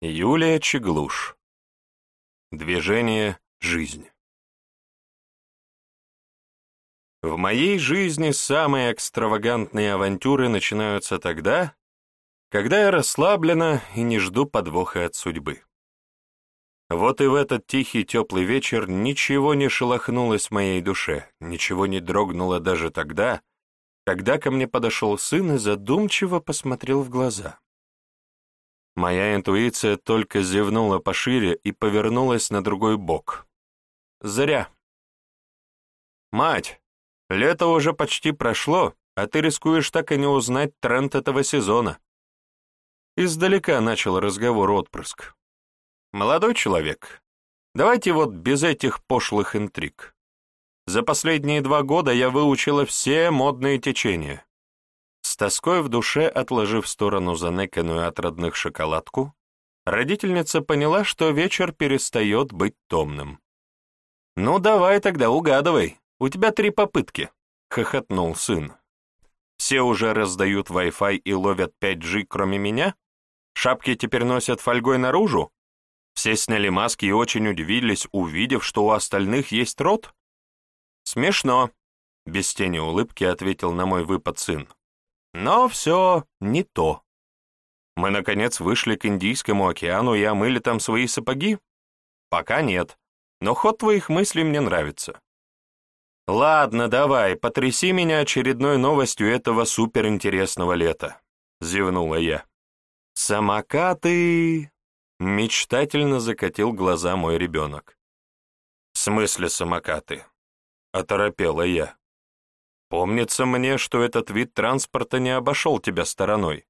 Юлия Чеглуш. Движение «Жизнь». В моей жизни самые экстравагантные авантюры начинаются тогда, когда я расслаблена и не жду подвоха от судьбы. Вот и в этот тихий теплый вечер ничего не шелохнулось в моей душе, ничего не дрогнуло даже тогда, когда ко мне подошел сын и задумчиво посмотрел в глаза. Моя интуиция только зевнула пошире и повернулась на другой бок. Зря. «Мать, лето уже почти прошло, а ты рискуешь так и не узнать тренд этого сезона». Издалека начал разговор отпрыск. «Молодой человек, давайте вот без этих пошлых интриг. За последние два года я выучила все модные течения. Тоской в душе, отложив в сторону заныканную от родных шоколадку, родительница поняла, что вечер перестает быть томным. «Ну, давай тогда, угадывай, у тебя три попытки», — хохотнул сын. «Все уже раздают Wi-Fi и ловят 5G, кроме меня? Шапки теперь носят фольгой наружу? Все сняли маски и очень удивились, увидев, что у остальных есть рот? Смешно, без тени улыбки ответил на мой выпад сын. Но все не то. Мы, наконец, вышли к Индийскому океану и омыли там свои сапоги? Пока нет, но ход твоих мыслей мне нравится. Ладно, давай, потряси меня очередной новостью этого суперинтересного лета, зевнула я. Самокаты... Мечтательно закатил глаза мой ребенок. «В смысле самокаты?» — оторопела я. «Помнится мне, что этот вид транспорта не обошел тебя стороной.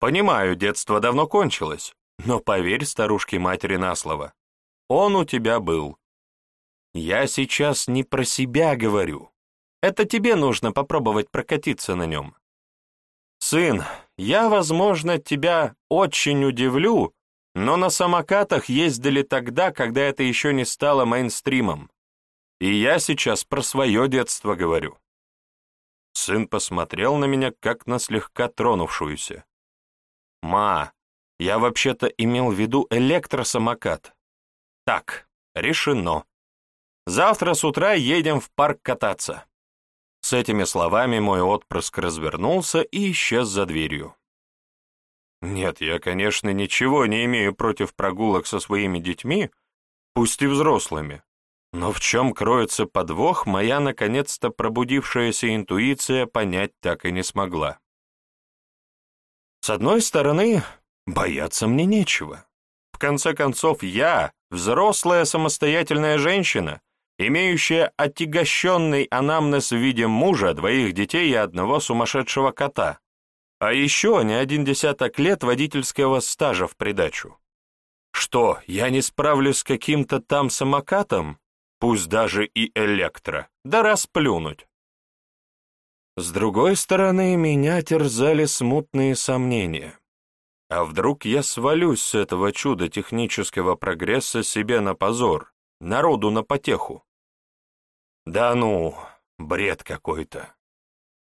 Понимаю, детство давно кончилось, но поверь старушке матери на слово, он у тебя был. Я сейчас не про себя говорю. Это тебе нужно попробовать прокатиться на нем. Сын, я, возможно, тебя очень удивлю, но на самокатах ездили тогда, когда это еще не стало мейнстримом. И я сейчас про свое детство говорю. Сын посмотрел на меня, как на слегка тронувшуюся. «Ма, я вообще-то имел в виду электросамокат». «Так, решено. Завтра с утра едем в парк кататься». С этими словами мой отпрыск развернулся и исчез за дверью. Нет, я, конечно, ничего не имею против прогулок со своими детьми, пусть и взрослыми. Но в чем кроется подвох, моя наконец-то пробудившаяся интуиция понять так и не смогла. С одной стороны, бояться мне нечего. В конце концов, я — взрослая самостоятельная женщина, имеющая отягощенный анамнез в виде мужа, двоих детей и одного сумасшедшего кота. А еще не один десяток лет водительского стажа в придачу. Что, я не справлюсь с каким-то там самокатом? Пусть даже и электро. Да расплюнуть. С другой стороны, меня терзали смутные сомнения. А вдруг я свалюсь с этого чуда технического прогресса себе на позор, народу на потеху? Да ну, бред какой-то.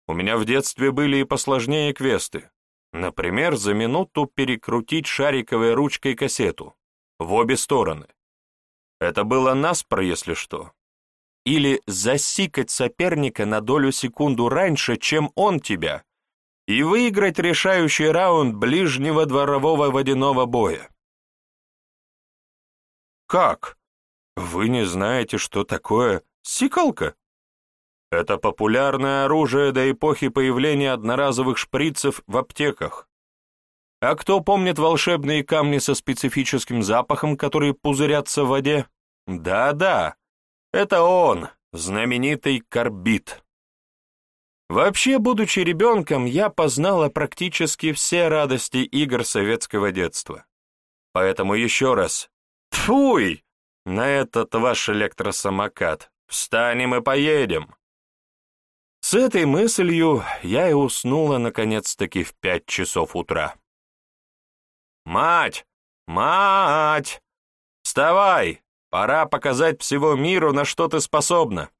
У меня в детстве были и посложнее квесты. Например, за минуту перекрутить шариковой ручкой кассету. В обе стороны. Это было наспро, если что. Или засикать соперника на долю секунду раньше, чем он тебя, и выиграть решающий раунд ближнего дворового водяного боя. Как? Вы не знаете, что такое сикалка? Это популярное оружие до эпохи появления одноразовых шприцев в аптеках. А кто помнит волшебные камни со специфическим запахом, которые пузырятся в воде? Да-да, это он, знаменитый карбид. Вообще, будучи ребенком, я познала практически все радости игр советского детства. Поэтому еще раз, тфуй, на этот ваш электросамокат, встанем и поедем. С этой мыслью я и уснула наконец-таки в пять часов утра. «Мать! Мать! Вставай! Пора показать всего миру, на что ты способна!»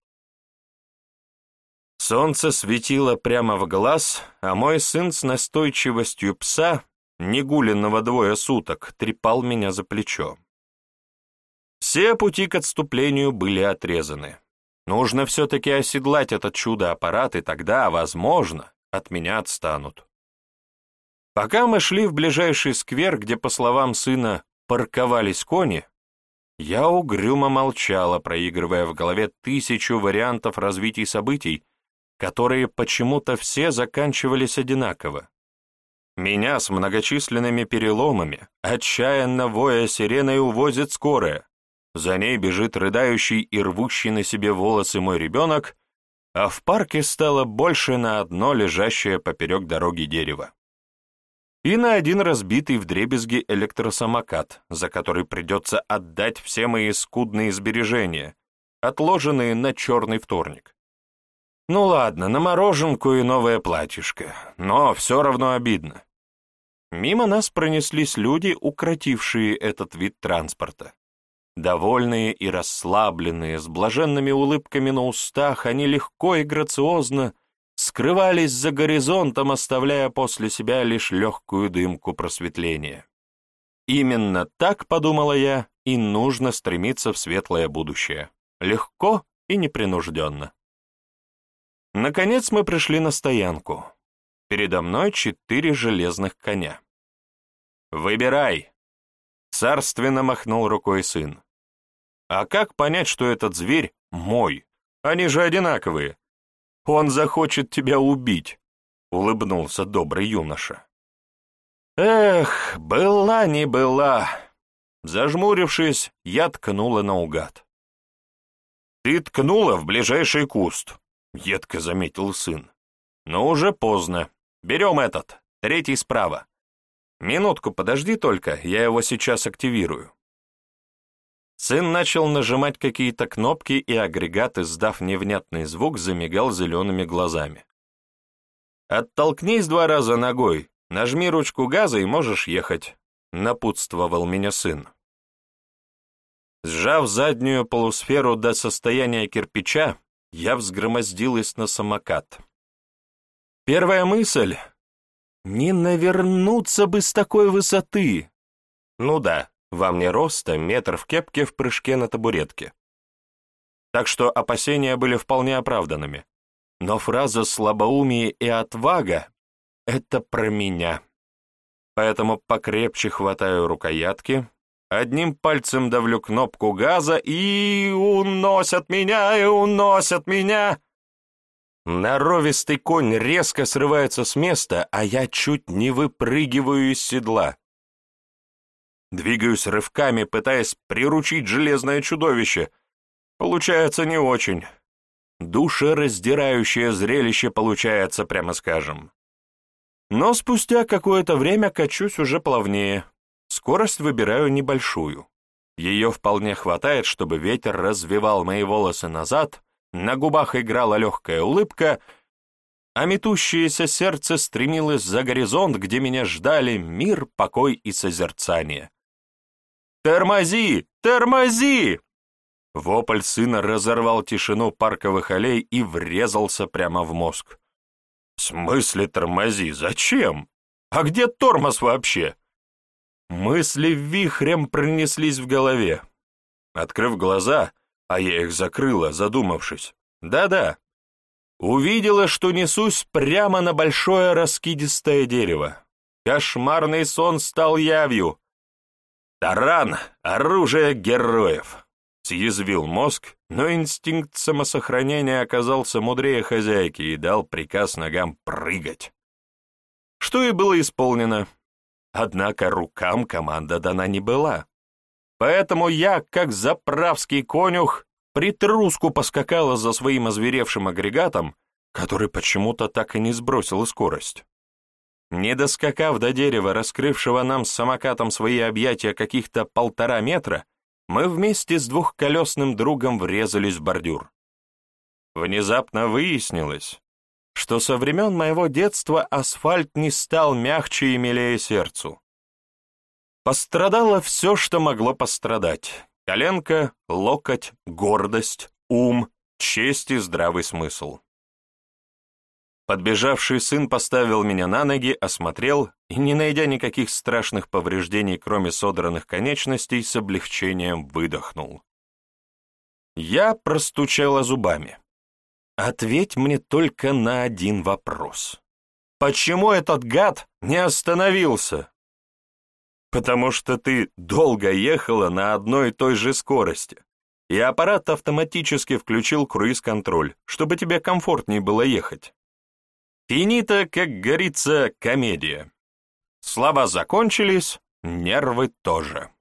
Солнце светило прямо в глаз, а мой сын с настойчивостью пса негуленного двое суток, трепал меня за плечо. Все пути к отступлению были отрезаны. Нужно все-таки оседлать этот чудо-аппарат, и тогда, возможно, от меня отстанут. Пока мы шли в ближайший сквер, где, по словам сына, парковались кони, я угрюмо молчала, проигрывая в голове тысячу вариантов развития событий, которые почему-то все заканчивались одинаково. Меня с многочисленными переломами, отчаянно воя сиреной, увозит скорая. За ней бежит рыдающий и рвущий на себе волосы мой ребенок, а в парке стало больше на одно лежащее поперек дороги дерево. И на один разбитый вдребезги электросамокат, за который придется отдать все мои скудные сбережения, отложенные на черный вторник. Ну ладно, на мороженку и новое платьишко, но все равно обидно. Мимо нас пронеслись люди, укротившие этот вид транспорта. Довольные и расслабленные, с блаженными улыбками на устах, они легко и грациозно скрывались за горизонтом, оставляя после себя лишь легкую дымку просветления. Именно так, подумала я, и нужно стремиться в светлое будущее. Легко и непринужденно. Наконец мы пришли на стоянку. Передо мной четыре железных коня. «Выбирай!» — царственно махнул рукой сын. «А как понять, что этот зверь мой? Они же одинаковые. Он захочет тебя убить», — улыбнулся добрый юноша. «Эх, была не была!» Зажмурившись, я ткнула наугад. «Ты ткнула в ближайший куст», — едко заметил сын. «Но уже поздно. Берем этот, третий справа. Минутку подожди только, я его сейчас активирую». Сын начал нажимать какие-то кнопки, и агрегат, издав невнятный звук, замигал зелеными глазами. «Оттолкнись два раза ногой, нажми ручку газа и можешь ехать», — напутствовал меня сын. Сжав заднюю полусферу до состояния кирпича, я взгромоздилась на самокат. Первая мысль — не навернуться бы с такой высоты. Ну да, во мне роста метр в кепке в прыжке на табуретке. Так что опасения были вполне оправданными. Но фраза «слабоумие и отвага» — это про меня. Поэтому покрепче хватаю рукоятки, одним пальцем давлю кнопку газа и уносят меня, и уносят меня. Наровистый конь резко срывается с места, а я чуть не выпрыгиваю из седла. Двигаюсь рывками, пытаясь приручить железное чудовище. Получается не очень. Душераздирающее зрелище получается, прямо скажем. Но спустя какое-то время качусь уже плавнее. Скорость выбираю небольшую. Ее вполне хватает, чтобы ветер развивал мои волосы назад, на губах играла легкая улыбка, а метущееся сердце стремилось за горизонт, где меня ждали мир, покой и созерцание. «Тормози! Тормози!» Вопль сына разорвал тишину парковых аллей и врезался прямо в мозг. «В смысле тормози? Зачем? А где тормоз вообще?» Мысли вихрем пронеслись в голове. Открыв глаза, а я их закрыла, задумавшись. Да-да. Увидела, что несусь прямо на большое раскидистое дерево. Кошмарный сон стал явью. «Таран — оружие героев!» — съязвил мозг, но инстинкт самосохранения оказался мудрее хозяйки и дал приказ ногам прыгать. Что и было исполнено. Однако рукам команда дана не была. Поэтому я, как заправский конюх, притруску поскакала за своим озверевшим агрегатом, который почему-то так и не сбросил скорость. Не доскакав до дерева, раскрывшего нам с самокатом свои объятия каких-то полтора метра, мы вместе с двухколесным другом врезались в бордюр. Внезапно выяснилось, что со времен моего детства асфальт не стал мягче и милее сердцу. Пострадало все, что могло пострадать. Коленка, локоть, гордость, ум, честь и здравый смысл. Подбежавший сын поставил меня на ноги, осмотрел и, не найдя никаких страшных повреждений, кроме содранных конечностей, с облегчением выдохнул. Я простучала зубами. Ответь мне только на один вопрос. Почему этот гад не остановился? Потому что ты долго ехала на одной и той же скорости, и аппарат автоматически включил круиз-контроль, чтобы тебе комфортнее было ехать. Финита, как говорится, комедия. Слова закончились, нервы тоже.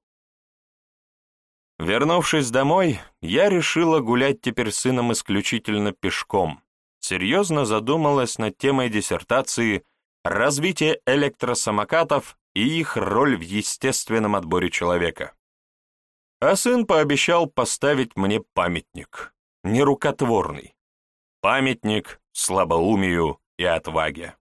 Вернувшись домой, я решила гулять теперь с сыном исключительно пешком. Серьезно задумалась над темой диссертации «Развитие электросамокатов и их роль в естественном отборе человека». А сын пообещал поставить мне памятник, нерукотворный. Памятник слабоумию и отваге.